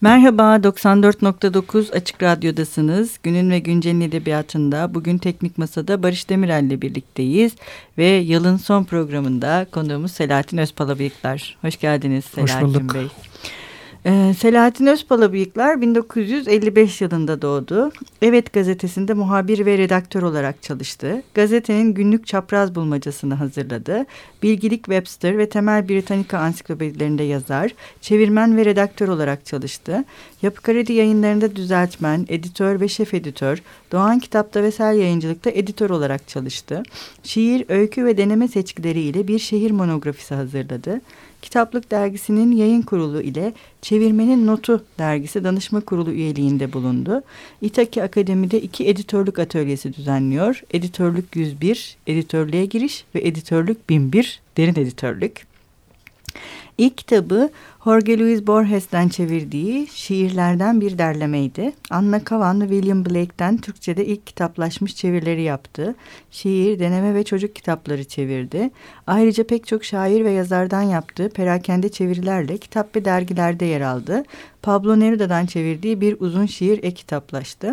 Merhaba, 94.9 Açık Radyo'dasınız. Günün ve Güncel'in edebiyatında bugün Teknik Masa'da Barış Demirel ile birlikteyiz. Ve yılın son programında konuğumuz Selahattin Özpalabıyıklar. Hoş geldiniz Selahattin Hoş bulduk. Bey. Ee, Selahattin Özpalabıyıklar 1955 yılında doğdu. Evet gazetesinde muhabir ve redaktör olarak çalıştı. Gazetenin günlük çapraz bulmacasını hazırladı. Bilgilik Webster ve Temel Britannica ansiklopedilerinde yazar, çevirmen ve redaktör olarak çalıştı. Yapı Kredi yayınlarında düzeltmen, editör ve şef editör, Doğan Kitap'ta ve Sel Yayıncılık'ta editör olarak çalıştı. Şiir, öykü ve deneme seçkileriyle bir şehir monografisi hazırladı. Kitaplık Dergisi'nin yayın kurulu ile Çevirmenin Notu Dergisi danışma kurulu üyeliğinde bulundu. İtaki Akademi'de iki editörlük atölyesi düzenliyor. Editörlük 101, editörlüğe giriş ve editörlük 1001, derin editörlük. İlk kitabı Jorge Luis Borges'ten çevirdiği şiirlerden bir derlemeydi. Anna Kavan William Blake'ten Türkçe'de ilk kitaplaşmış çevirileri yaptı. Şiir, deneme ve çocuk kitapları çevirdi. Ayrıca pek çok şair ve yazardan yaptığı perakende çevirilerle kitap ve dergilerde yer aldı. Pablo Neruda'dan çevirdiği bir uzun şiir e-kitaplaştı.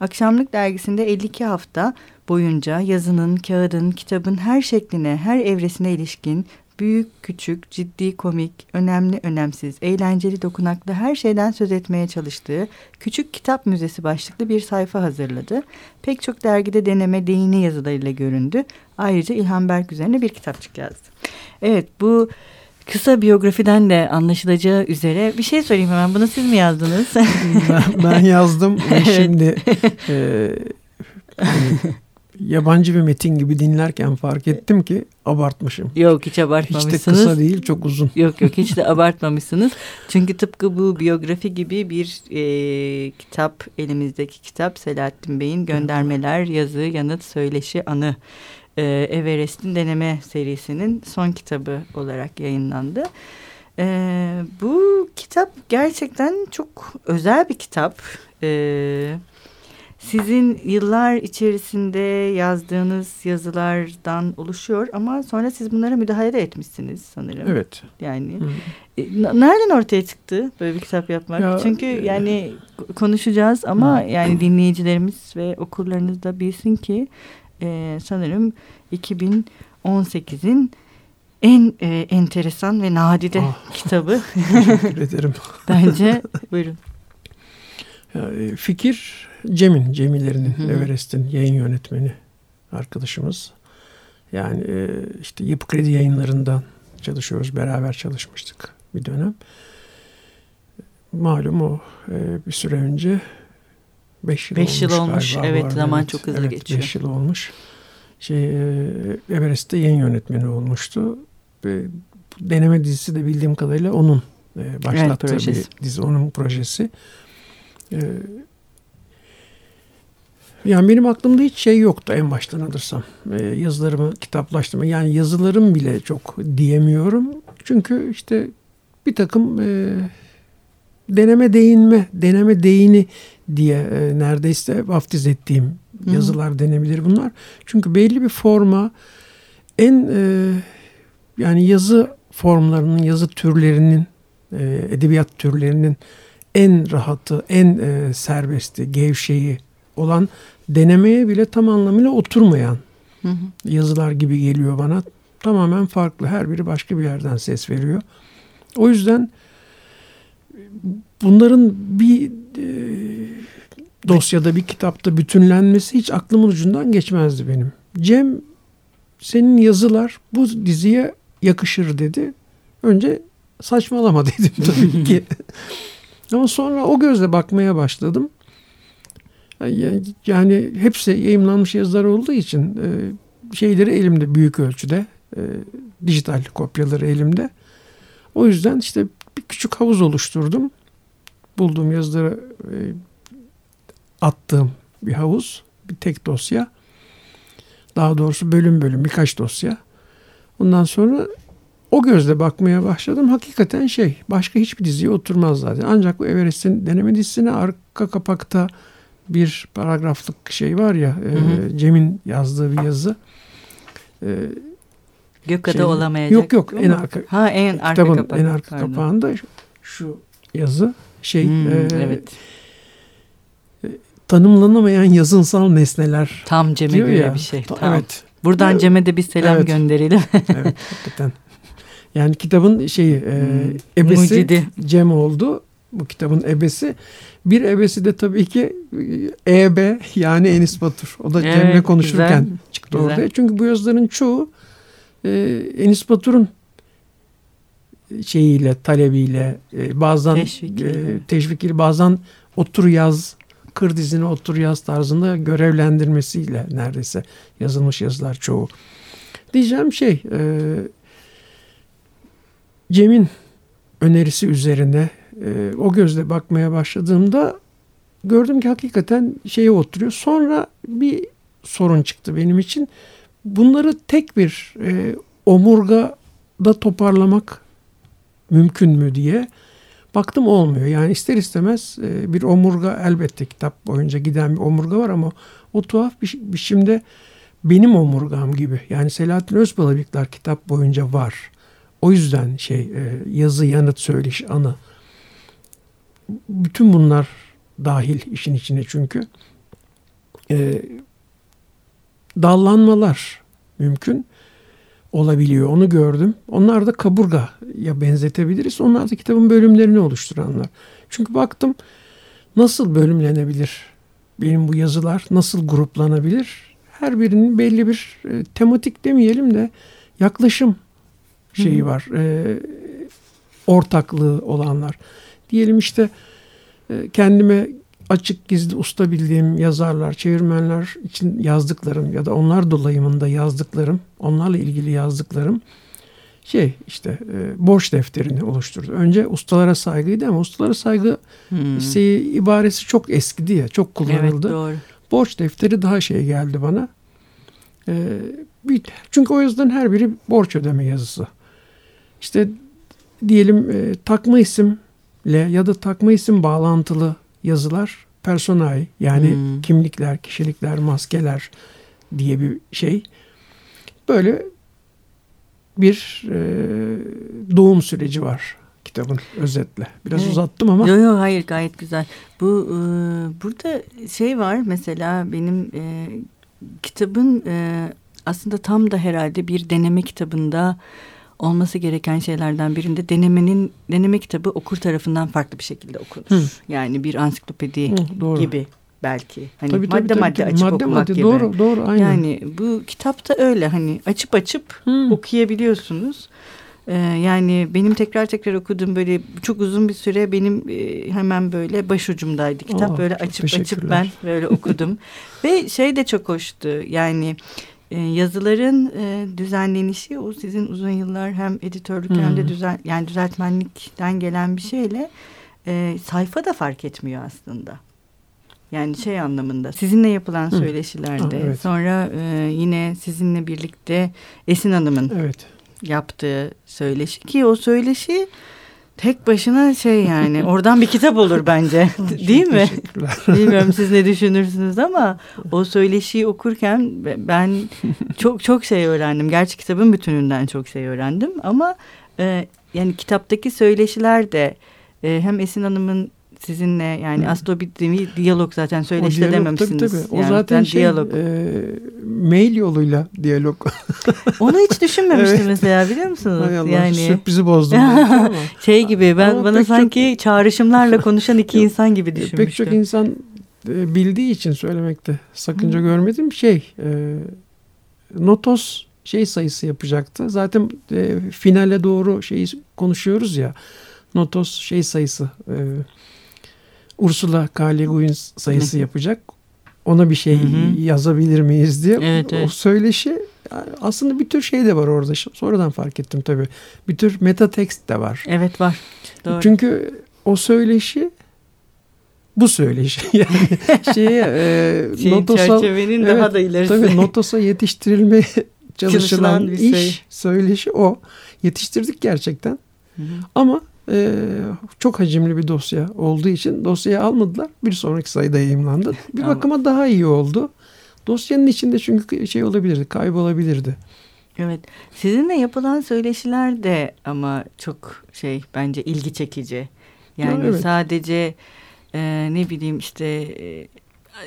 Akşamlık dergisinde 52 hafta boyunca yazının, kağıdın, kitabın her şekline, her evresine ilişkin büyük, küçük, ciddi, komik, önemli, önemsiz, eğlenceli, dokunaklı her şeyden söz etmeye çalıştığı Küçük Kitap Müzesi başlıklı bir sayfa hazırladı. Pek çok dergide deneme, değini yazılarıyla göründü. Ayrıca İlhan Berk üzerine bir kitapçık yazdı. Evet bu kısa biyografiden de anlaşılacağı üzere bir şey sorayım hemen. Bunu siz mi yazdınız? ben, ben yazdım evet. şimdi e, hani, yabancı bir metin gibi dinlerken fark ettim ki abartmışım. Yok hiç abartmamışsınız. Hiç de kısa değil çok uzun. Yok yok hiç de abartmamışsınız. Çünkü tıpkı bu biyografi gibi bir e, kitap elimizdeki kitap Selahattin Bey'in göndermeler, yazı, yanıt, söyleşi, anı. E, Everest'in deneme serisinin son kitabı olarak yayınlandı. E, bu kitap gerçekten çok özel bir kitap. Evet sizin yıllar içerisinde yazdığınız yazılardan oluşuyor ama sonra siz bunlara müdahale de etmişsiniz sanırım. Evet. Yani e, nereden ortaya çıktı böyle bir kitap yapmak? Ya, Çünkü e, yani konuşacağız ama hı. yani dinleyicilerimiz ve okurlarınız da bilsin ki e, sanırım 2018'in en e, enteresan ve nadide ah, kitabı. Teşekkür ederim. Bence buyurun. Ya, e, fikir Cem'in, Cemilerinin, Everest'in yayın yönetmeni arkadaşımız. Yani e, işte Yapı Kredi yayınlarından çalışıyoruz. Beraber çalışmıştık bir dönem. Malum o e, bir süre önce beş yıl beş olmuş. Yıl olmuş. Evet zaman evet, çok hızlı evet, geçiyor. Beş yıl olmuş. Şey, Everest'te yayın yönetmeni olmuştu. Ve deneme dizisi de bildiğim kadarıyla onun başlattığı evet, bir dizi. Onun projesi. Yani benim aklımda hiç şey yoktu en baştan alırsam. Ee, yazılarımı kitaplaştırma. Yani yazılarım bile çok diyemiyorum. Çünkü işte bir takım e, deneme değinme, deneme değini diye e, neredeyse vaftiz ettiğim Hı. yazılar denebilir bunlar. Çünkü belli bir forma en e, yani yazı formlarının, yazı türlerinin, e, edebiyat türlerinin en rahatı, en e, serbesti, gevşeyi olan denemeye bile tam anlamıyla oturmayan hı hı. yazılar gibi geliyor bana. Tamamen farklı. Her biri başka bir yerden ses veriyor. O yüzden bunların bir e, dosyada bir kitapta bütünlenmesi hiç aklımın ucundan geçmezdi benim. Cem senin yazılar bu diziye yakışır dedi. Önce saçmalama dedim tabii ki. Ama sonra o gözle bakmaya başladım. Yani hepsi yayınlanmış yazılar olduğu için e, şeyleri elimde büyük ölçüde. E, dijital kopyaları elimde. O yüzden işte bir küçük havuz oluşturdum. Bulduğum yazıları e, attığım bir havuz. Bir tek dosya. Daha doğrusu bölüm bölüm birkaç dosya. Ondan sonra o gözle bakmaya başladım. Hakikaten şey başka hiçbir diziye oturmaz zaten. Ancak bu Everest'in deneme dizisine arka kapakta bir paragraflık şey var ya hı hı. E, Cem'in yazdığı bir yazı. E, Gökada şey, olamayacak. Yok yok en arka. Ha en arka kitabın kapak, en arka pardon. kapağında şu, şu yazı şey Hmm, e, evet. tanımlanamayan yazınsal nesneler Tam Cem'e göre ya. bir şey. Ta- Tamam. Evet. Buradan Evet. Cem'e de bir selam Evet. gönderelim. evet hakikaten. Yani kitabın şeyi e, Hmm, ebesi mucidi. Cem oldu. Bu kitabın ebesi. Bir ebesi de tabii ki e, EB yani Enis Batur. O da Evet, Cem'le konuşurken güzel, çıktı güzel. ortaya. Çünkü bu yazıların çoğu e, Enis Batur'un şeyiyle, talebiyle, e, bazen Teşvikiyle. e, bazen otur yaz, kır dizine otur yaz tarzında görevlendirmesiyle neredeyse yazılmış yazılar çoğu. Diyeceğim şey, e, Cem'in önerisi üzerine e, o gözle bakmaya başladığımda gördüm ki hakikaten şeye oturuyor. Sonra bir sorun çıktı benim için. Bunları tek bir e, omurgada toparlamak mümkün mü diye baktım olmuyor. Yani ister istemez e, bir omurga elbette kitap boyunca giden bir omurga var ama o tuhaf bir biçimde benim omurgam gibi. Yani Selahattin Özbalabıklar kitap boyunca var. O yüzden şey e, yazı, yanıt, söyleş, anı. Bütün bunlar dahil işin içine çünkü. E, dallanmalar mümkün olabiliyor. Onu gördüm. Onlar da kaburgaya benzetebiliriz. Onlar da kitabın bölümlerini oluşturanlar. Çünkü baktım nasıl bölümlenebilir benim bu yazılar, nasıl gruplanabilir? Her birinin belli bir e, tematik demeyelim de yaklaşım şeyi var. E, ortaklığı olanlar. Diyelim işte e, kendime açık gizli usta bildiğim yazarlar, çevirmenler için yazdıklarım ya da onlar dolayımında yazdıklarım, onlarla ilgili yazdıklarım şey işte e, borç defterini oluşturdu. Önce ustalara saygıydı ama ustalara saygı Hmm. şey, ibaresi çok eskidi ya, çok Evet kullanıldı. doğru. borç defteri daha şey geldi bana. E, bir, çünkü o yazıların her biri borç ödeme yazısı. İşte diyelim e, takma isimle ya da takma isim bağlantılı yazılar personae yani Hmm. kimlikler, kişilikler, maskeler diye bir şey. Böyle bir e, doğum süreci var kitabın özetle. Biraz Evet. uzattım ama Yok yok hayır gayet güzel. Bu e, burada şey var mesela benim e, kitabın e, aslında tam da herhalde bir deneme kitabında olması gereken şeylerden birinde denemenin deneme kitabı okur tarafından farklı bir şekilde okunur. Hı. Yani bir ansiklopedi Hı, doğru. gibi belki. Hani Tabii, madde tabii, madde tabii. açıp madde okumak madde, gibi. Doğru doğru aynen. Yani bu kitapta öyle hani açıp açıp Hı. okuyabiliyorsunuz. Ee, yani benim tekrar tekrar okuduğum böyle çok uzun bir süre benim e, hemen böyle başucumdaydı. Kitap Oh, böyle açıp açıp ben böyle okudum. Ve şey de çok hoştu yani e, yazıların e, düzenlenişi o sizin uzun yıllar hem editörlük hem de Hmm. düzen yani düzeltmenlikten gelen bir şeyle e, sayfa da fark etmiyor aslında. Yani şey anlamında sizinle yapılan Hı. söyleşilerde evet. sonra e, yine sizinle birlikte Esin Hanım'ın Evet. yaptığı söyleşi ki o söyleşi tek başına şey yani oradan bir kitap olur bence değil mi? Bilmiyorum siz ne düşünürsünüz ama o söyleşiyi okurken ben çok çok şey öğrendim. Gerçi kitabın bütününden çok şey öğrendim ama e, yani kitaptaki söyleşiler de e, hem Esin Hanım'ın sizinle yani di- diyalog zaten de diyalog, dememişsiniz. Tabii, tabii. O Yani zaten şey, diyalog. e, mail yoluyla diyalog. Onu hiç düşünmemiştim Evet. mesela biliyor musunuz? Hay Allah, yani sürprizi bozdum. şey gibi ben Ama bana pek çok- sanki çağrışımlarla konuşan iki insan gibi düşünmüştüm. Pek çok insan e, bildiği için söylemekte sakınca Hı. görmedim. Şey, e, Notos şey sayısı yapacaktı. Zaten e, finale doğru şeyi konuşuyoruz ya. Notos şey sayısı. E, Ursula K. Le Guin sayısı Hı. yapacak. Ona bir şey Hı hı. yazabilir miyiz diye. Evet, O evet. söyleşi aslında bir tür şey de var orada. Sonradan fark ettim tabii. Bir tür meta tekst de var. Evet var. Doğru. Çünkü o söyleşi bu söyleşi. Yani şeye e, Şeyin, Notos'a çerçevenin evet, daha da ilerisi. tabii Notos'a yetiştirilmeye çalışılan Çalışılan bir iş şey. söyleşi o. Yetiştirdik gerçekten. Hı hı. Ama e, çok hacimli bir dosya olduğu için dosyayı almadılar. Bir sonraki sayıda yayımlandı. Bir bakıma daha iyi oldu. Dosyanın içinde çünkü şey olabilirdi, kaybolabilirdi. Evet. Sizinle yapılan söyleşiler de ama çok şey bence ilgi çekici. Yani evet. sadece e, ne bileyim işte e,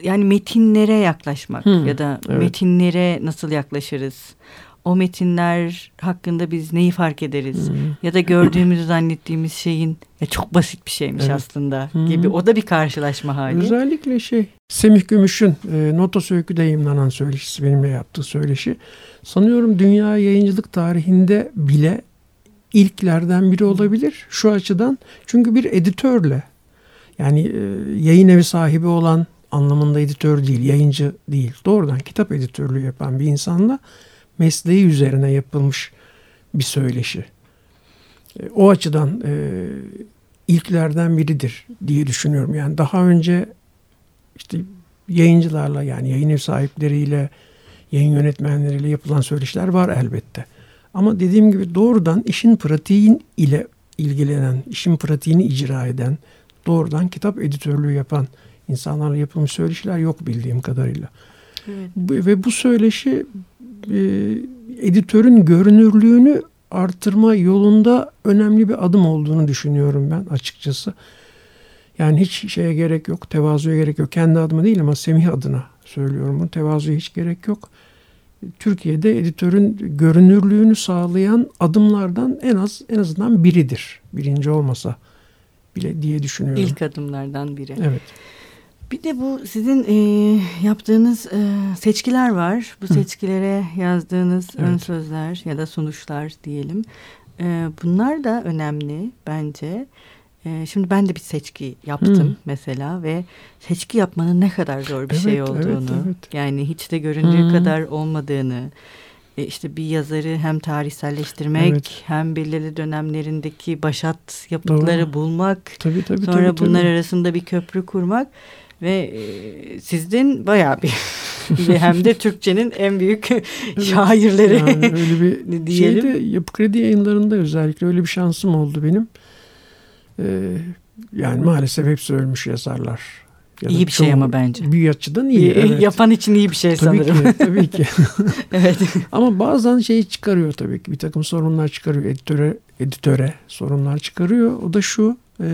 yani metinlere yaklaşmak Hmm, ya da evet. metinlere nasıl yaklaşırız? O metinler hakkında biz neyi fark ederiz? Hı. Ya da gördüğümüzü zannettiğimiz şeyin ya çok basit bir şeymiş Evet. aslında Hı. gibi. O da bir karşılaşma hali. Özellikle şey Semih Gümüş'ün e, Notos Öykü'de yayınlanan söyleşisi benimle yaptığı söyleşi. Sanıyorum dünya yayıncılık tarihinde bile ilklerden biri olabilir şu açıdan. Çünkü bir editörle yani e, yayın evi sahibi olan anlamında editör değil, yayıncı değil. Doğrudan kitap editörlüğü yapan bir insanla mesleği üzerine yapılmış bir söyleşi. E, o açıdan e, ilklerden biridir diye düşünüyorum. Yani daha önce işte yayıncılarla yani yayın ev sahipleriyle, yayın yönetmenleriyle yapılan söyleşiler var elbette. Ama dediğim gibi doğrudan işin pratiğin ile ilgilenen, işin pratiğini icra eden, doğrudan kitap editörlüğü yapan insanlarla yapılmış söyleşiler yok bildiğim kadarıyla. Evet. Bu- Ve bu söyleşi e, editörün görünürlüğünü artırma yolunda önemli bir adım olduğunu düşünüyorum ben açıkçası. Yani hiç şeye gerek yok, tevazuya gerek yok. Kendi adıma değil ama Semih adına söylüyorum bunu. Tevazuya hiç gerek yok. Türkiye'de editörün görünürlüğünü sağlayan adımlardan en az en azından biridir. Birinci olmasa bile diye düşünüyorum. İlk adımlardan biri. Evet. Bir de bu sizin e, yaptığınız e, seçkiler var. Bu Hı. seçkilere yazdığınız ön Evet. sözler ya da sunuşlar diyelim. E, bunlar da önemli bence. E, şimdi ben de bir seçki yaptım Hı. mesela ve seçki yapmanın ne kadar zor bir şey Evet, evet, olduğunu, evet. yani hiç de göründüğü Hı. kadar olmadığını, e, işte bir yazarı hem tarihselleştirmek Evet. hem belirli dönemlerindeki başat yapıtları Doğru. bulmak, Tabii tabii Sonra tabii, tabii. bunlar arasında bir köprü kurmak ve e, sizden bayağı bir hem de Türkçenin en büyük şairleri Yani öyle bir diyelim. şeyde Yapı Kredi yayınlarında özellikle öyle bir şansım oldu benim. Ee, yani maalesef hepsi ölmüş yazarlar. Ya İyi bir şey ama bence. Bir açıdan iyi. İyi- evet. Yapan için iyi bir şey tabii sanırım. ki, tabii ki. evet. Ama bazen şeyi çıkarıyor tabii ki. Bir takım sorunlar çıkarıyor. Editöre, editöre sorunlar çıkarıyor. O da şu. e,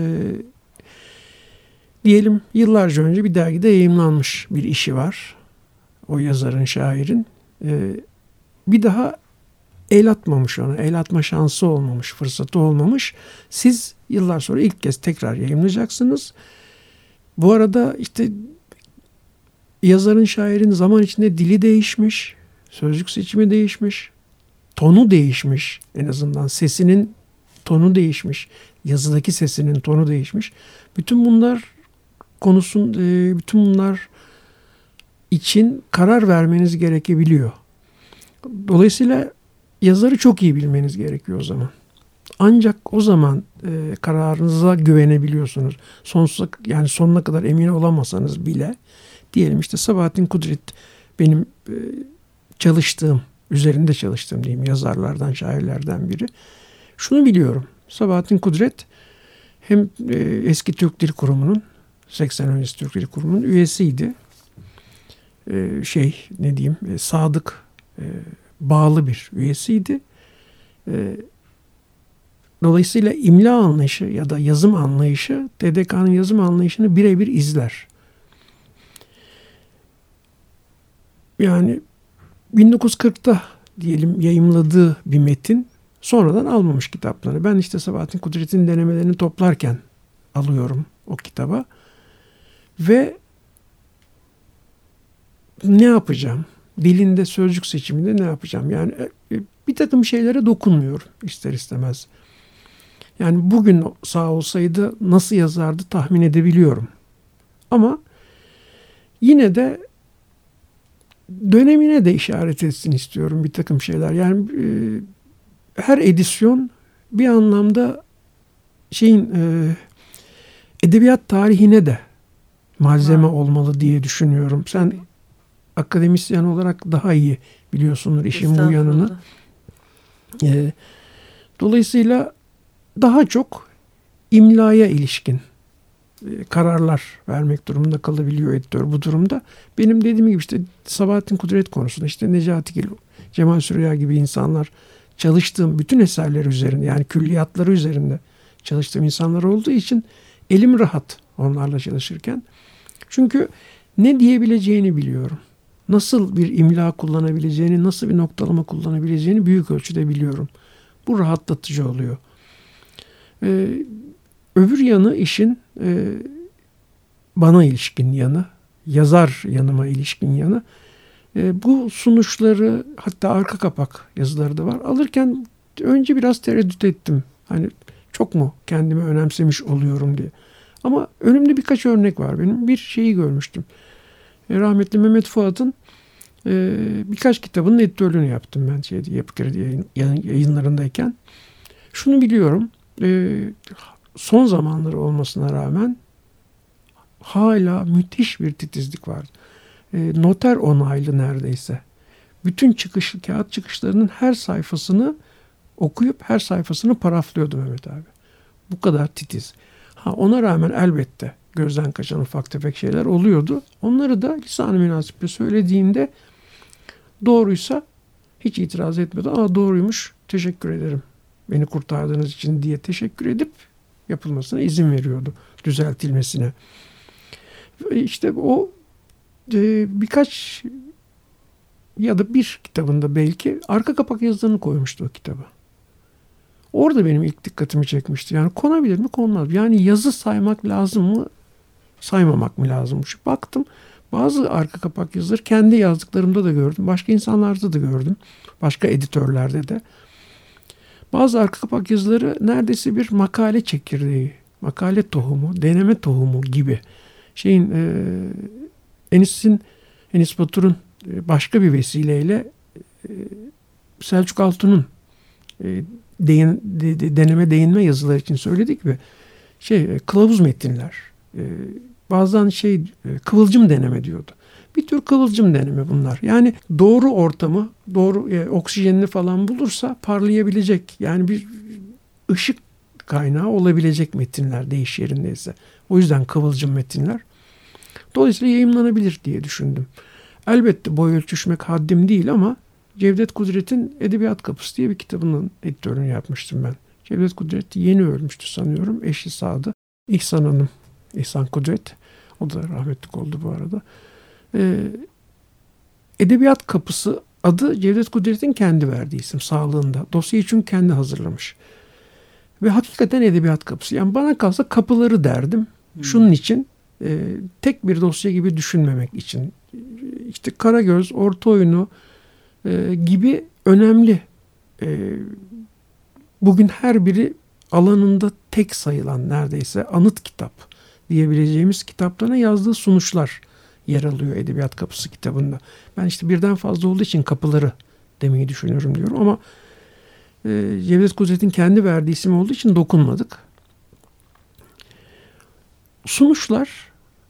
diyelim yıllarca önce bir dergide yayımlanmış bir işi var. O yazarın, şairin. E, bir daha el atmamış ona. El atma şansı olmamış, fırsatı olmamış. Siz yıllar sonra ilk kez tekrar yayımlayacaksınız. Bu arada işte yazarın, şairin zaman içinde dili değişmiş, sözcük seçimi değişmiş, tonu değişmiş. En azından sesinin tonu değişmiş, yazıdaki sesinin tonu değişmiş. Bütün bunlar konusun, e, bütün bunlar için karar vermeniz gerekebiliyor. Dolayısıyla yazarı çok iyi bilmeniz gerekiyor o zaman. Ancak o zaman e, kararınıza güvenebiliyorsunuz. Sonsuza yani sonuna kadar emin olamasanız bile diyelim işte Sabahattin Kudret benim e, çalıştığım, üzerinde çalıştığım diyeyim yazarlardan, şairlerden biri. Şunu biliyorum. Sabahattin Kudret hem e, eski Türk Dil Kurumu'nun 80 öncesi Türk Kurumu'nun üyesiydi. E, şey ne diyeyim e, sadık e, bağlı bir üyesiydi. E, dolayısıyla imla anlayışı ya da yazım anlayışı TDK'nın yazım anlayışını birebir izler. Yani 1940'ta diyelim yayımladığı bir metin sonradan almamış kitapları. Ben işte Sabahattin Kudret'in denemelerini toplarken alıyorum o kitaba. Ve ne yapacağım? Dilinde sözcük seçiminde ne yapacağım? Yani e, bir takım şeylere dokunmuyorum ister istemez. Yani bugün sağ olsaydı nasıl yazardı tahmin edebiliyorum. Ama yine de dönemine de işaret etsin istiyorum bir takım şeyler. Yani e, her edisyon bir anlamda şeyin e, edebiyat tarihine de malzeme Ha. olmalı diye düşünüyorum. Sen akademisyen olarak daha iyi biliyorsundur işin bu yanını. Estağfurullah. E, dolayısıyla daha çok imlaya ilişkin e, kararlar vermek durumunda kalabiliyor editör bu durumda. Benim dediğim gibi işte Sabahattin Kudret konusunda işte Necati Gil, Cemal Süreyya gibi insanlar çalıştığım bütün eserler üzerinde yani külliyatları üzerinde çalıştığım insanlar olduğu için elim rahat onlarla çalışırken. Çünkü ne diyebileceğini biliyorum. Nasıl bir imla kullanabileceğini, nasıl bir noktalama kullanabileceğini büyük ölçüde biliyorum. Bu rahatlatıcı oluyor. Ee, öbür yanı işin e, bana ilişkin yanı, yazar yanıma ilişkin yanı. E, bu sunuşları hatta arka kapak yazıları da var. Alırken önce biraz tereddüt ettim. Hani çok mu kendimi önemsemiş oluyorum diye. Ama önümde birkaç örnek var benim. Bir şeyi görmüştüm. E, rahmetli Mehmet Fuat'ın e, birkaç kitabının editörlüğünü yaptım ben şeydi, Yapı Kredi yayın, yayınlarındayken. Şunu biliyorum. E, son zamanları olmasına rağmen hala müthiş bir titizlik var. E, noter onaylı neredeyse. Bütün çıkış, kağıt çıkışlarının her sayfasını okuyup her sayfasını paraflıyordu Mehmet abi. Bu kadar titiz. Ha, ona rağmen elbette gözden kaçan ufak tefek şeyler oluyordu. Onları da lisan-ı münasiple söylediğinde doğruysa hiç itiraz etmedi. Aa doğruymuş teşekkür ederim beni kurtardığınız için diye teşekkür edip yapılmasına izin veriyordu düzeltilmesine. İşte o e, birkaç ya da bir kitabında belki arka kapak yazılarını koymuştu o kitaba. Orada benim ilk dikkatimi çekmişti. Yani konabilir mi konmaz. Yani yazı saymak lazım mı saymamak mı lazımmış. Baktım bazı arka kapak yazıları kendi yazdıklarımda da gördüm. Başka insanlarda da gördüm. Başka editörlerde de. Bazı arka kapak yazıları neredeyse bir makale çekirdeği, makale tohumu, deneme tohumu gibi. Şeyin e, Enis'in Enis Batur'un e, başka bir vesileyle e, Selçuk Altun'un e, değin, de, deneme değinme yazıları için söyledik mi? Şey kılavuz metinler. Bazen şey kıvılcım deneme diyordu. Bir tür kıvılcım deneme bunlar. Yani doğru ortamı, doğru e, oksijenini falan bulursa parlayabilecek. Yani bir ışık kaynağı olabilecek metinler değiş yerindeyse. O yüzden kıvılcım metinler. Dolayısıyla yayınlanabilir diye düşündüm. Elbette boy ölçüşmek haddim değil ama Cevdet Kudret'in Edebiyat Kapısı diye bir kitabının editörünü yapmıştım ben. Cevdet Kudret yeni ölmüştü sanıyorum. Eşi sağdı. İhsan Hanım, İhsan Kudret. O da rahmetlik oldu bu arada. Ee, Edebiyat Kapısı adı Cevdet Kudret'in kendi verdiği isim sağlığında. Dosyayı çünkü kendi hazırlamış. Ve hakikaten Edebiyat Kapısı. Yani bana kalsa kapıları derdim. Hmm. Şunun için e, tek bir dosya gibi düşünmemek için. İşte Karagöz, Orta Oyunu e, gibi önemli e, bugün her biri alanında tek sayılan neredeyse anıt kitap diyebileceğimiz kitaplarına yazdığı sunuşlar yer alıyor Edebiyat Kapısı kitabında. Ben işte birden fazla olduğu için kapıları demeyi düşünüyorum diyorum ama e, Cevdet Kudret'in kendi verdiği isim olduğu için dokunmadık. Sunuşlar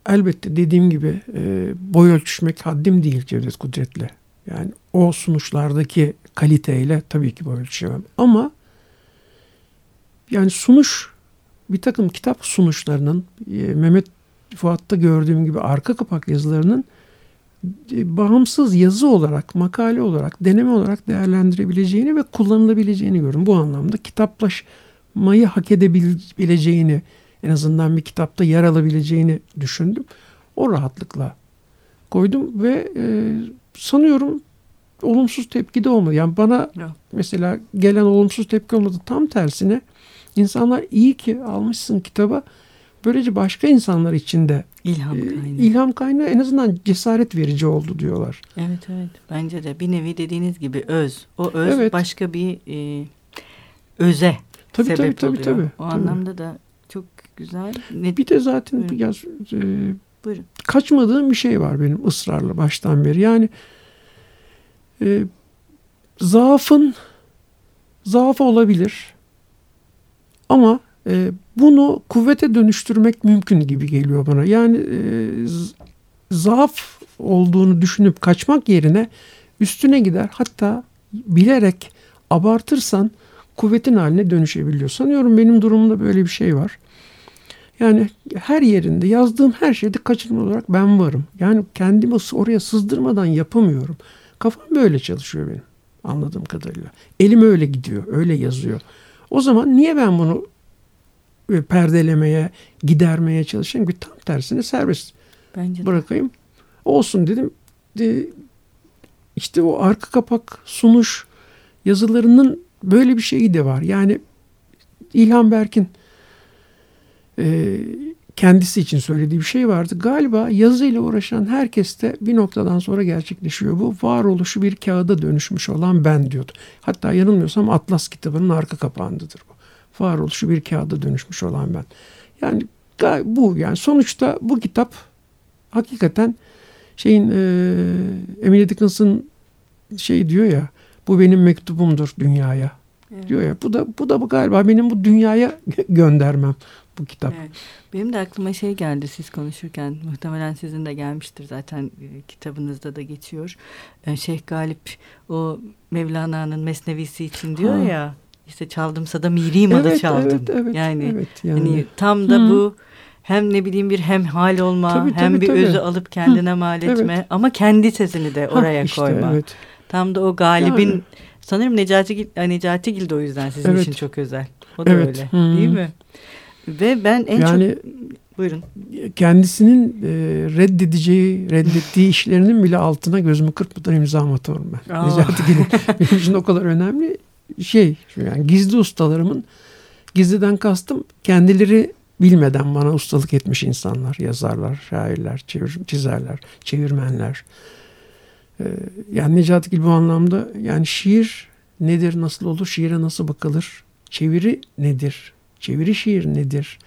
elbette dediğim gibi e, boy ölçüşmek haddim değil Cevdet Kudret'le. Yani o sunuşlardaki kaliteyle tabii ki boy ölçüşemem. Ama yani sunuş bir takım kitap sunuşlarının e, Mehmet Fuat'ta gördüğüm gibi arka kapak yazılarının e, bağımsız yazı olarak, makale olarak, deneme olarak değerlendirebileceğini ve kullanılabileceğini gördüm. Bu anlamda kitaplaşmayı hak edebileceğini, en azından bir kitapta yer alabileceğini düşündüm. O rahatlıkla koydum ve e, sanıyorum olumsuz tepki de olmadı. Yani bana ya. mesela gelen olumsuz tepki olmadı. Tam tersine insanlar iyi ki almışsın kitaba. Böylece başka insanlar için de ilham e, kaynağı. ilham kaynağı en azından cesaret verici oldu diyorlar. Evet evet bence de bir nevi dediğiniz gibi öz. O öz evet. başka bir e, öze tabii, sebep tabii, tabii, oluyor. Tabii, o tabii. anlamda da çok güzel. Ne... Bir de zaten Buyurun. ya, e, Buyurun. kaçmadığım bir şey var benim ısrarla baştan beri. Yani e, zaafın zaaf olabilir ama e, bunu kuvvete dönüştürmek mümkün gibi geliyor bana. Yani e, zaaf olduğunu düşünüp kaçmak yerine üstüne gider hatta bilerek abartırsan kuvvetin haline dönüşebiliyor. Sanıyorum benim durumumda böyle bir şey var. Yani her yerinde yazdığım her şeyde kaçınma olarak ben varım. Yani kendimi oraya sızdırmadan yapamıyorum. Kafam böyle çalışıyor benim anladığım kadarıyla. Elim öyle gidiyor, öyle yazıyor. O zaman niye ben bunu e, perdelemeye, gidermeye çalışan bir tam tersine serbest Bence de. bırakayım. Olsun dedim. De, işte o arka kapak sunuş yazılarının böyle bir şeyi de var. Yani İlhan Berk'in e, kendisi için söylediği bir şey vardı. Galiba yazıyla uğraşan herkeste bir noktadan sonra gerçekleşiyor. Bu varoluşu bir kağıda dönüşmüş olan ben diyordu. Hatta yanılmıyorsam Atlas kitabının arka kapağındadır bu. Varoluşu bir kağıda dönüşmüş olan ben. Yani bu yani sonuçta bu kitap hakikaten şeyin e, Emily Dickinson şey diyor ya bu benim mektubumdur dünyaya evet. diyor ya bu da bu da galiba benim bu dünyaya göndermem bu kitap. Evet. Benim de aklıma şey geldi siz konuşurken muhtemelen sizin de gelmiştir zaten e, kitabınızda da geçiyor. E, Şeyh Galip o Mevlana'nın Mesnevisi için diyor ha. ya işte çaldımsa da miri malı evet, çaldım. Evet, evet, yani, evet, yani. Hani tam da Hı. bu hem ne bileyim bir hem hal olma tabii, hem tabii, bir tabii. özü alıp kendine Hı. mal etme evet. ama kendi sesini de oraya ha, işte, koyma. Evet. Tam da o galibin yani. sanırım Necati Necati Gil de o yüzden sizin evet. için çok özel. O da evet. öyle hmm. değil mi? Ve ben en yani, çok buyurun. Kendisinin e, reddedeceği, reddettiği işlerinin bile altına gözümü kırpmadan imza atıyorum ben. Aa. Necati Gil'in benim için o kadar önemli şey. Yani gizli ustalarımın gizliden kastım kendileri bilmeden bana ustalık etmiş insanlar, yazarlar, şairler, çevir, çizerler, çevirmenler. Ee, yani Necati Gil bu anlamda yani şiir nedir, nasıl olur, şiire nasıl bakılır, çeviri nedir, çeviri şiir nedir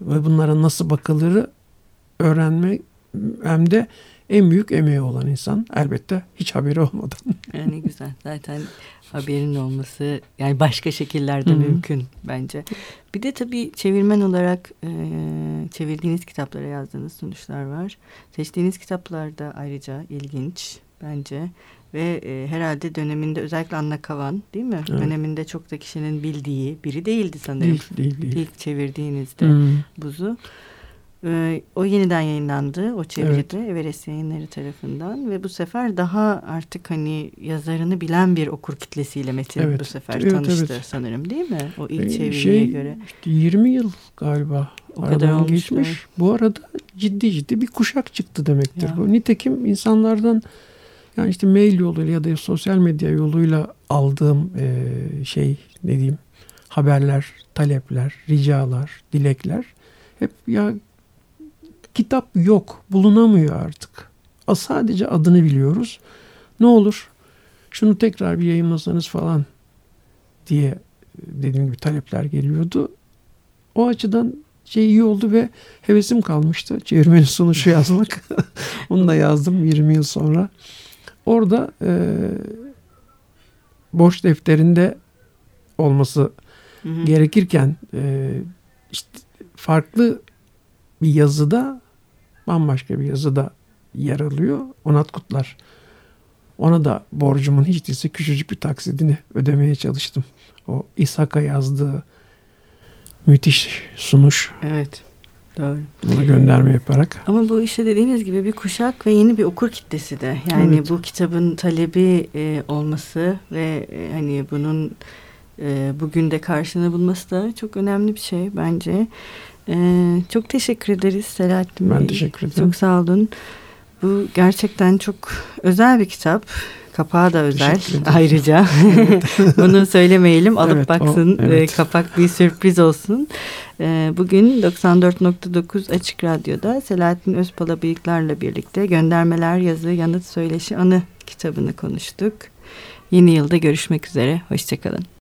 ve bunlara nasıl bakılırı öğrenme hem de en büyük emeği olan insan elbette hiç haberi olmadan. Yani güzel. Zaten haberin olması yani başka şekillerde Hı-hı. mümkün bence. Bir de tabii çevirmen olarak e, çevirdiğiniz kitaplara yazdığınız sonuçlar var. Seçtiğiniz kitaplar da ayrıca ilginç bence. Ve e, herhalde döneminde özellikle Anna Kavan değil mi? Evet. Döneminde çok da kişinin bildiği biri değildi sanırım. Değil, değil, değil. İlk çevirdiğinizde hmm. buzu. Ee, o yeniden yayınlandı o çeviride evet. Everest yayınları tarafından ve bu sefer daha artık hani yazarını bilen bir okur kitlesiyle Metin evet. bu sefer evet, tanıştı evet. sanırım değil mi? O ilk ee, çeviriye şey, göre. Işte 20 yıl galiba. O kadar olmuş geçmiş. Evet. Bu arada ciddi ciddi bir kuşak çıktı demektir. Ya. Bu nitekim insanlardan yani işte mail yoluyla ya da sosyal medya yoluyla aldığım e, şey ne diyeyim haberler, talepler, ricalar, dilekler hep ya kitap yok, bulunamıyor artık. A, sadece adını biliyoruz. Ne olur şunu tekrar bir yayınlasanız falan diye dediğim gibi talepler geliyordu. O açıdan şey iyi oldu ve hevesim kalmıştı. Çevirmenin sonuçu yazmak. Onu da yazdım 20 yıl sonra. Orada e, borç defterinde olması hı hı. gerekirken e, işte farklı bir yazıda bambaşka bir yazıda yer alıyor. Onat Kutlar. Ona da borcumun hiç değilse küçücük bir taksidini ödemeye çalıştım. O İshak'a yazdığı müthiş sunuş. Evet. Doğru. Bunu gönderme yaparak. Ama bu işte dediğiniz gibi bir kuşak ve yeni bir okur kitlesi de. Yani evet. bu kitabın talebi e, olması ve e, hani bunun e, bugün de karşılığını bulması da çok önemli bir şey bence. E, çok teşekkür ederiz Selahattin Bey. Ben teşekkür ederim. Çok sağ olun. Bu gerçekten çok özel bir kitap. Kapağı da özel ayrıca. Bunu söylemeyelim. Alıp evet, baksın. O, evet. Kapak bir sürpriz olsun. Ee, bugün 94.9 Açık Radyo'da Selahattin Özpala Bıyıklar'la birlikte Göndermeler Yazı Yanıt Söyleşi Anı kitabını konuştuk. Yeni yılda görüşmek üzere. Hoşçakalın.